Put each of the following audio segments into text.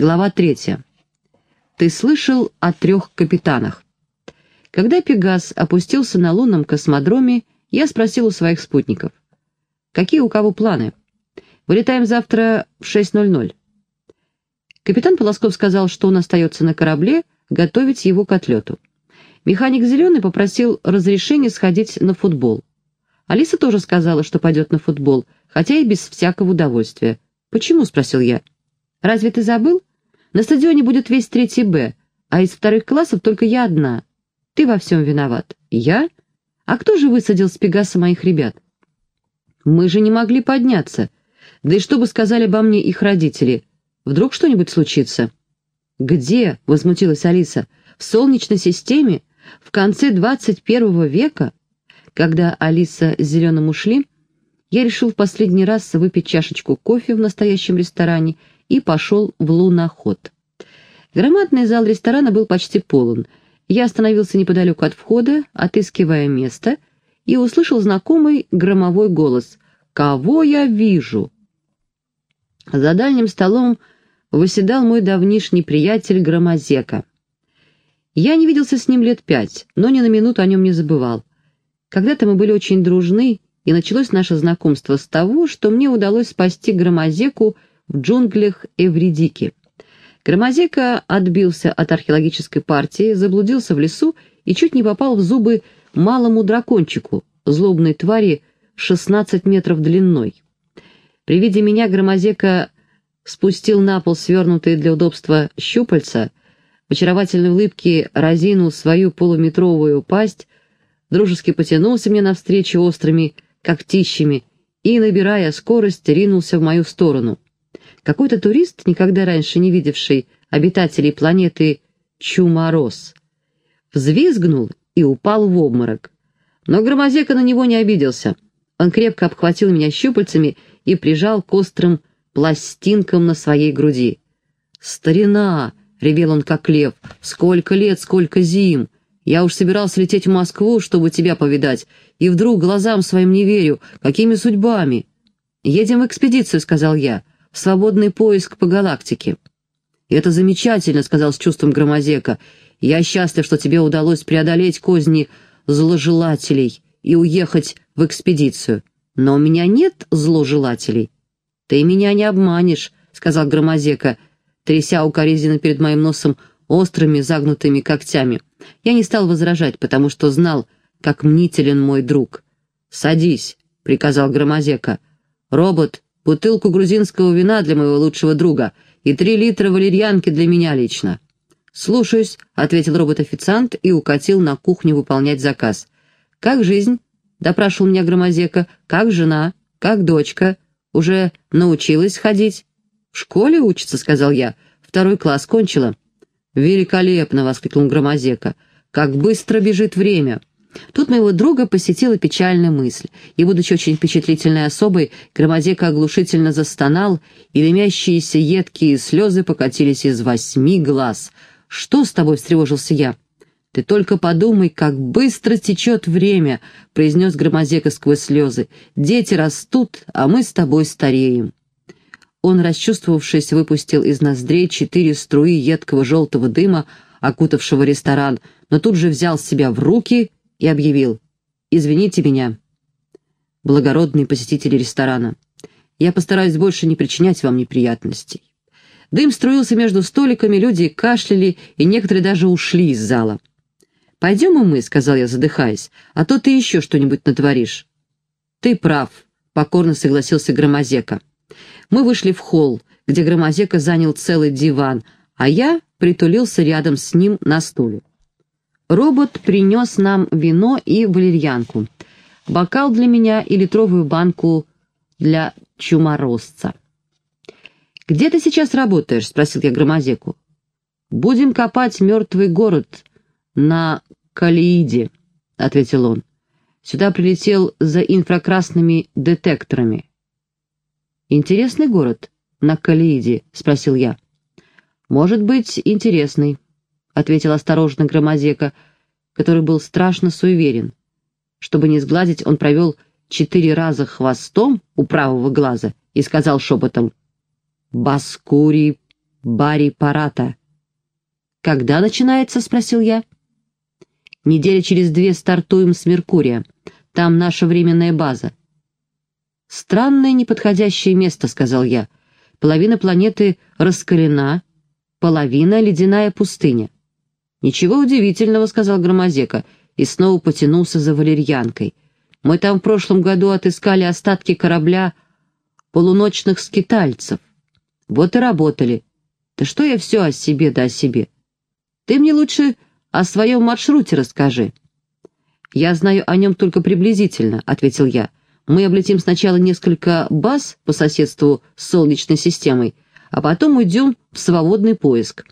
Глава третья. Ты слышал о трех капитанах? Когда Пегас опустился на лунном космодроме, я спросил у своих спутников. Какие у кого планы? Вылетаем завтра в 6.00. Капитан Полосков сказал, что он остается на корабле, готовить его к отлету. Механик Зеленый попросил разрешения сходить на футбол. Алиса тоже сказала, что пойдет на футбол, хотя и без всякого удовольствия. «Почему?» — спросил я. «Разве ты забыл? На стадионе будет весь третий Б, а из вторых классов только я одна. Ты во всем виноват. Я? А кто же высадил с Пегаса моих ребят? Мы же не могли подняться. Да и что бы сказали обо мне их родители? Вдруг что-нибудь случится? Где? — возмутилась Алиса. В Солнечной системе? В конце двадцать первого века? Когда Алиса с Зеленым ушли, я решил в последний раз выпить чашечку кофе в настоящем ресторане и пошел в луноход. Громадный зал ресторана был почти полон. Я остановился неподалеку от входа, отыскивая место, и услышал знакомый громовой голос «Кого я вижу?». За дальним столом выседал мой давнишний приятель Громозека. Я не виделся с ним лет пять, но ни на минуту о нем не забывал. Когда-то мы были очень дружны, и началось наше знакомство с того, что мне удалось спасти Громозеку в джунглях Эвридики. Громозека отбился от археологической партии, заблудился в лесу и чуть не попал в зубы малому дракончику, злобной твари 16 метров длиной. При виде меня Громозека спустил на пол свернутые для удобства щупальца, в очаровательной улыбке разинул свою полуметровую пасть, дружески потянулся мне навстречу острыми когтищами и, набирая скорость, ринулся в мою сторону. Какой-то турист, никогда раньше не видевший обитателей планеты Чумороз, взвизгнул и упал в обморок. Но Громозека на него не обиделся. Он крепко обхватил меня щупальцами и прижал к острым пластинкам на своей груди. «Старина!» — ревел он как лев. «Сколько лет, сколько зим! Я уж собирался лететь в Москву, чтобы тебя повидать, и вдруг глазам своим не верю. Какими судьбами?» «Едем в экспедицию», — сказал я свободный поиск по галактике. «Это замечательно», — сказал с чувством Громозека. «Я счастлив, что тебе удалось преодолеть козни зложелателей и уехать в экспедицию. Но у меня нет зложелателей». «Ты меня не обманешь», — сказал Громозека, тряся укоризненно перед моим носом острыми загнутыми когтями. Я не стал возражать, потому что знал, как мнителен мой друг. «Садись», — приказал Громозека. «Робот бутылку грузинского вина для моего лучшего друга и три литра валерьянки для меня лично». «Слушаюсь», — ответил робот-официант и укатил на кухню выполнять заказ. «Как жизнь?» — допрашивал меня Громозека. «Как жена? Как дочка? Уже научилась ходить?» «В школе учится», — сказал я. «Второй класс кончила». «Великолепно!» — воскликнул Громозека. «Как быстро бежит время!» Тут моего друга посетила печальная мысль, и, будучи очень впечатлительной особой, Громозека оглушительно застонал, и дымящиеся едкие слезы покатились из восьми глаз. «Что с тобой?» — встревожился я. «Ты только подумай, как быстро течет время», — произнес Громозека сквозь слезы. «Дети растут, а мы с тобой стареем». Он, расчувствовавшись, выпустил из ноздрей четыре струи едкого желтого дыма, окутавшего ресторан, но тут же взял себя в руки и объявил «Извините меня, благородные посетители ресторана, я постараюсь больше не причинять вам неприятностей». Дым струился между столиками, люди кашляли, и некоторые даже ушли из зала. «Пойдем и мы», — сказал я, задыхаясь, — «а то ты еще что-нибудь натворишь». «Ты прав», — покорно согласился Громозека. Мы вышли в холл, где Громозека занял целый диван, а я притулился рядом с ним на стуле. Робот принес нам вино и валерьянку, бокал для меня и литровую банку для чуморозца. «Где ты сейчас работаешь?» — спросил я Громозеку. «Будем копать мертвый город на Калииде», — ответил он. «Сюда прилетел за инфракрасными детекторами». «Интересный город на Калииде?» — спросил я. «Может быть, интересный», — ответил осторожно Громозека, который был страшно суеверен. Чтобы не сгладить, он провел четыре раза хвостом у правого глаза и сказал шепотом «Баскури Барри Парата. «Когда начинается?» — спросил я. «Неделя через две стартуем с Меркурия. Там наша временная база». «Странное неподходящее место», — сказал я. «Половина планеты раскалена, половина — ледяная пустыня». «Ничего удивительного», — сказал Громозека, и снова потянулся за валерьянкой. «Мы там в прошлом году отыскали остатки корабля полуночных скитальцев. Вот и работали. Да что я все о себе да о себе? Ты мне лучше о своем маршруте расскажи». «Я знаю о нем только приблизительно», — ответил я. «Мы облетим сначала несколько баз по соседству с Солнечной системой, а потом уйдем в свободный поиск.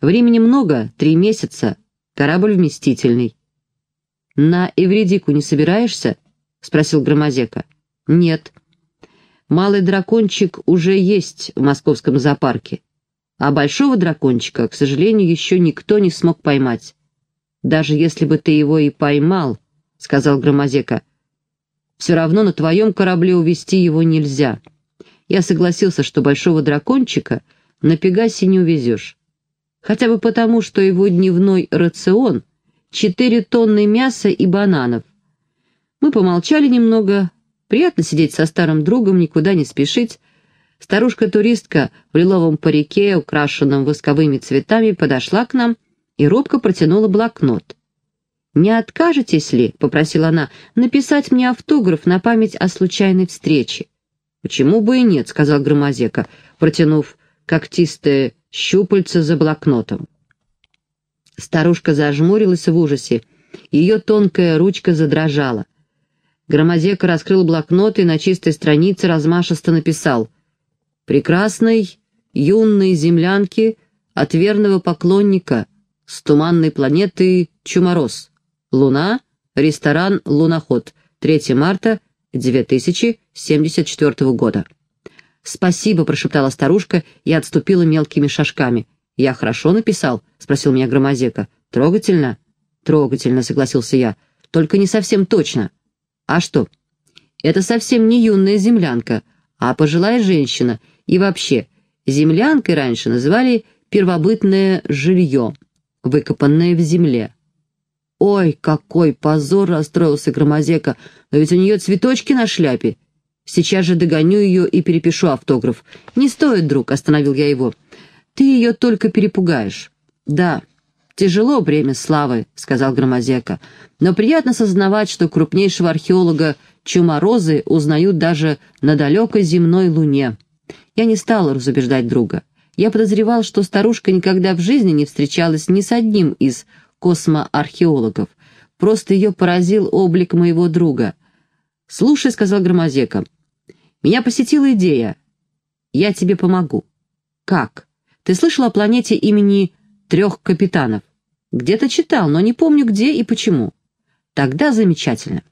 Времени много, три месяца. Корабль вместительный». «На Эвредику не собираешься?» — спросил Громозека. «Нет. Малый дракончик уже есть в московском зоопарке, а большого дракончика, к сожалению, еще никто не смог поймать. Даже если бы ты его и поймал, — сказал Громозека, — все равно на твоем корабле увести его нельзя. Я согласился, что большого дракончика на Пегасе не увезешь. Хотя бы потому, что его дневной рацион — четыре тонны мяса и бананов. Мы помолчали немного. Приятно сидеть со старым другом, никуда не спешить. Старушка-туристка в лиловом парике, украшенном восковыми цветами, подошла к нам и робко протянула блокнот. «Не откажетесь ли, — попросила она, — написать мне автограф на память о случайной встрече?» «Почему бы и нет?» — сказал Громозека, протянув когтистое щупальце за блокнотом. Старушка зажмурилась в ужасе, ее тонкая ручка задрожала. Громозека раскрыл блокнот и на чистой странице размашисто написал «Прекрасной, юной землянке от верного поклонника с туманной планеты Чумороз. Луна, ресторан «Луноход», 3 марта 2074 года. «Спасибо», — прошептала старушка и отступила мелкими шажками. «Я хорошо написал?» — спросил меня Громозека. «Трогательно?» «Трогательно», — согласился я. «Только не совсем точно». «А что?» «Это совсем не юная землянка, а пожилая женщина. И вообще, землянкой раньше называли первобытное жилье, выкопанное в земле. «Ой, какой позор!» — расстроился Громозека. «Но ведь у нее цветочки на шляпе. Сейчас же догоню ее и перепишу автограф. Не стоит, друг», — остановил я его. «Ты ее только перепугаешь». «Да, тяжело бремя славы», — сказал Громозека. «Но приятно сознавать, что крупнейшего археолога Чуморозы узнают даже на далекой земной луне». Я не стала разубеждать друга. Я подозревал, что старушка никогда в жизни не встречалась ни с одним из космоархеологов. Просто ее поразил облик моего друга. «Слушай», — сказал Громозека, — «меня посетила идея. Я тебе помогу». «Как? Ты слышал о планете имени трех капитанов?» «Где-то читал, но не помню где и почему». «Тогда замечательно».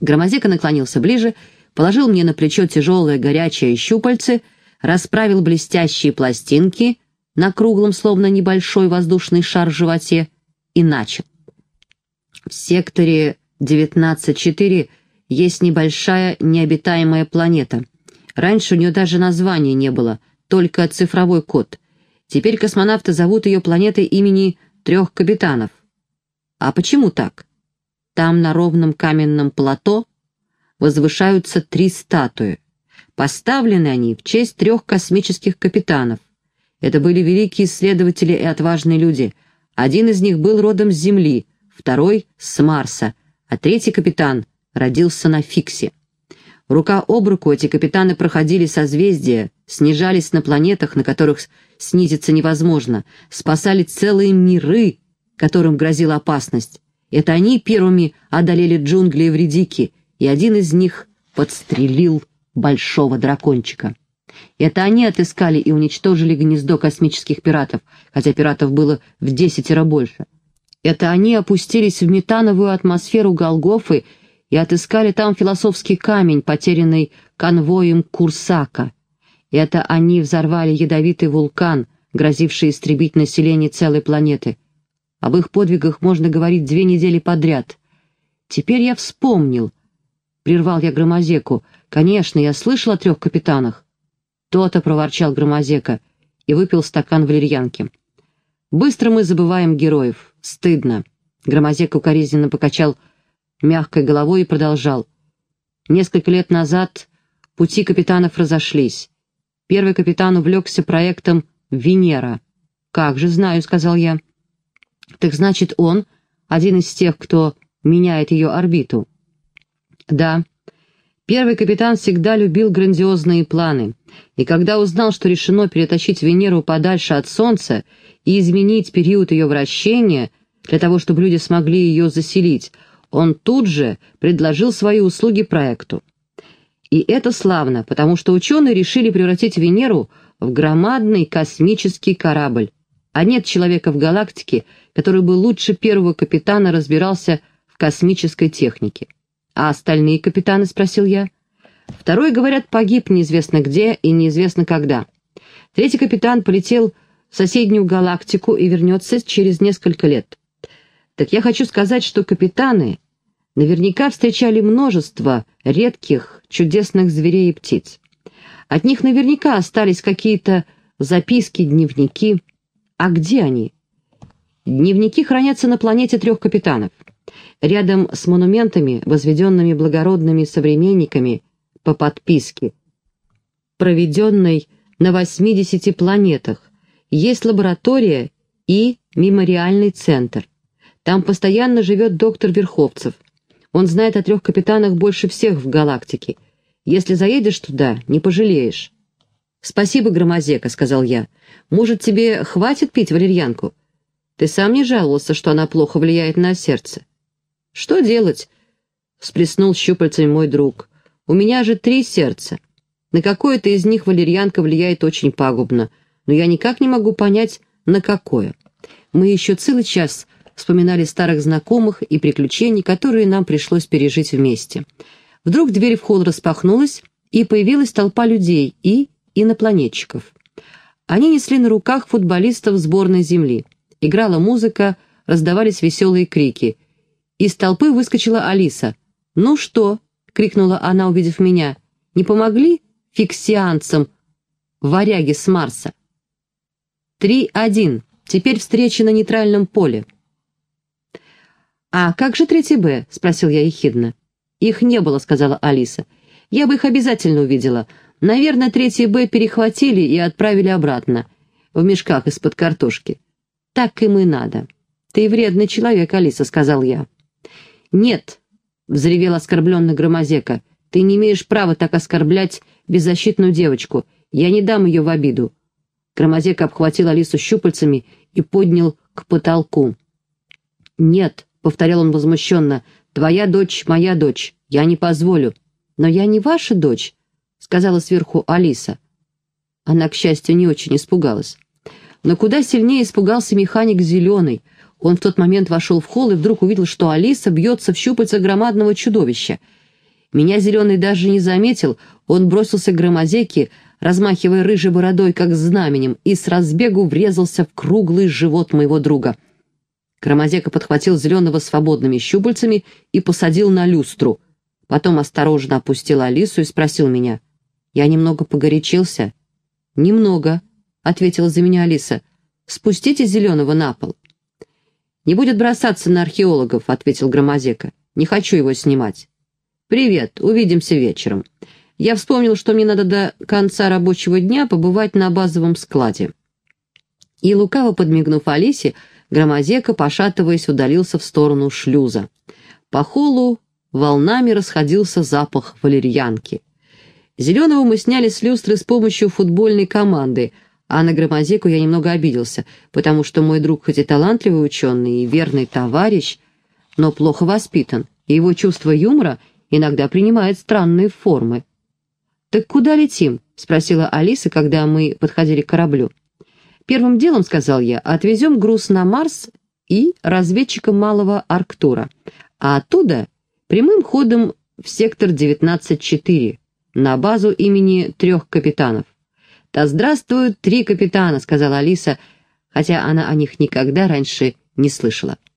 Громозека наклонился ближе, положил мне на плечо тяжелое горячее щупальце, расправил блестящие пластинки на круглом, словно небольшой воздушный шар животе, и начал. В секторе 19.4 есть небольшая необитаемая планета. Раньше у нее даже названия не было, только цифровой код. Теперь космонавты зовут ее планетой имени трех капитанов. А почему так? Там на ровном каменном плато возвышаются три статуи. Поставлены они в честь трех космических капитанов. Это были великие исследователи и отважные люди – один из них был родом с Земли, второй — с Марса, а третий капитан родился на Фиксе. Рука об руку эти капитаны проходили созвездия, снижались на планетах, на которых снизиться невозможно, спасали целые миры, которым грозила опасность. Это они первыми одолели джунгли и вредики, и один из них подстрелил большого дракончика. Это они отыскали и уничтожили гнездо космических пиратов, хотя пиратов было в десятеро больше. Это они опустились в метановую атмосферу Голгофы и отыскали там философский камень, потерянный конвоем Курсака. Это они взорвали ядовитый вулкан, грозивший истребить население целой планеты. Об их подвигах можно говорить две недели подряд. Теперь я вспомнил. Прервал я Громозеку. Конечно, я слышал о трех капитанах. «То-то», — проворчал Громозека, и выпил стакан валерьянки. «Быстро мы забываем героев. Стыдно». Громозек укоризненно покачал мягкой головой и продолжал. «Несколько лет назад пути капитанов разошлись. Первый капитан увлекся проектом «Венера». «Как же знаю», — сказал я. «Так значит, он один из тех, кто меняет ее орбиту?» «Да». Первый капитан всегда любил грандиозные планы, и когда узнал, что решено перетащить Венеру подальше от Солнца и изменить период ее вращения для того, чтобы люди смогли ее заселить, он тут же предложил свои услуги проекту. И это славно, потому что ученые решили превратить Венеру в громадный космический корабль. А нет человека в галактике, который бы лучше первого капитана разбирался в космической технике. «А остальные капитаны?» — спросил я. «Второй, говорят, погиб неизвестно где и неизвестно когда. Третий капитан полетел в соседнюю галактику и вернется через несколько лет. Так я хочу сказать, что капитаны наверняка встречали множество редких, чудесных зверей и птиц. От них наверняка остались какие-то записки, дневники. А где они? Дневники хранятся на планете трех капитанов рядом с монументами, возведенными благородными современниками по подписке, проведенной на 80 планетах, есть лаборатория и мемориальный центр. Там постоянно живет доктор Верховцев. Он знает о трех капитанах больше всех в галактике. Если заедешь туда, не пожалеешь. «Спасибо, Громозека», — сказал я. «Может, тебе хватит пить валерьянку? Ты сам не жаловался, что она плохо влияет на сердце». «Что делать?» — всплеснул щупальцами мой друг. «У меня же три сердца. На какое-то из них валерьянка влияет очень пагубно, но я никак не могу понять, на какое. Мы еще целый час вспоминали старых знакомых и приключений, которые нам пришлось пережить вместе. Вдруг дверь в холл распахнулась, и появилась толпа людей и инопланетчиков. Они несли на руках футболистов сборной земли. Играла музыка, раздавались веселые крики — из толпы выскочила Алиса. «Ну что?» — крикнула она, увидев меня. «Не помогли фиксианцам варяги с Марса?» «Три один. Теперь встреча на нейтральном поле». «А как же третий Б?» — спросил я ехидно. «Их не было», — сказала Алиса. «Я бы их обязательно увидела. Наверное, третий Б перехватили и отправили обратно, в мешках из-под картошки. Так им и надо». «Ты вредный человек, Алиса», — сказал я. «Нет!» — взревел оскорбленный Громозека. «Ты не имеешь права так оскорблять беззащитную девочку. Я не дам ее в обиду». Громозека обхватил Алису щупальцами и поднял к потолку. «Нет», — повторял он возмущенно, — «твоя дочь — моя дочь. Я не позволю». «Но я не ваша дочь», — сказала сверху Алиса. Она, к счастью, не очень испугалась. Но куда сильнее испугался механик Зеленый — он в тот момент вошел в холл и вдруг увидел, что Алиса бьется в щупальца громадного чудовища. Меня Зеленый даже не заметил, он бросился к громозеке, размахивая рыжей бородой, как знаменем, и с разбегу врезался в круглый живот моего друга. Громозека подхватил Зеленого свободными щупальцами и посадил на люстру. Потом осторожно опустил Алису и спросил меня. «Я немного погорячился?» «Немного», — ответила за меня Алиса. «Спустите Зеленого на пол». «Не будет бросаться на археологов», — ответил Громозека. «Не хочу его снимать». «Привет, увидимся вечером. Я вспомнил, что мне надо до конца рабочего дня побывать на базовом складе». И, лукаво подмигнув Алисе, Громозека, пошатываясь, удалился в сторону шлюза. По холлу волнами расходился запах валерьянки. Зеленого мы сняли с люстры с помощью футбольной команды — а на Громозеку я немного обиделся, потому что мой друг хоть и талантливый ученый и верный товарищ, но плохо воспитан, и его чувство юмора иногда принимает странные формы. «Так куда летим?» — спросила Алиса, когда мы подходили к кораблю. «Первым делом, — сказал я, — отвезем груз на Марс и разведчика малого Арктура, а оттуда прямым ходом в сектор 19-4 на базу имени трех капитанов. «Да здравствуют три капитана», — сказала Алиса, хотя она о них никогда раньше не слышала.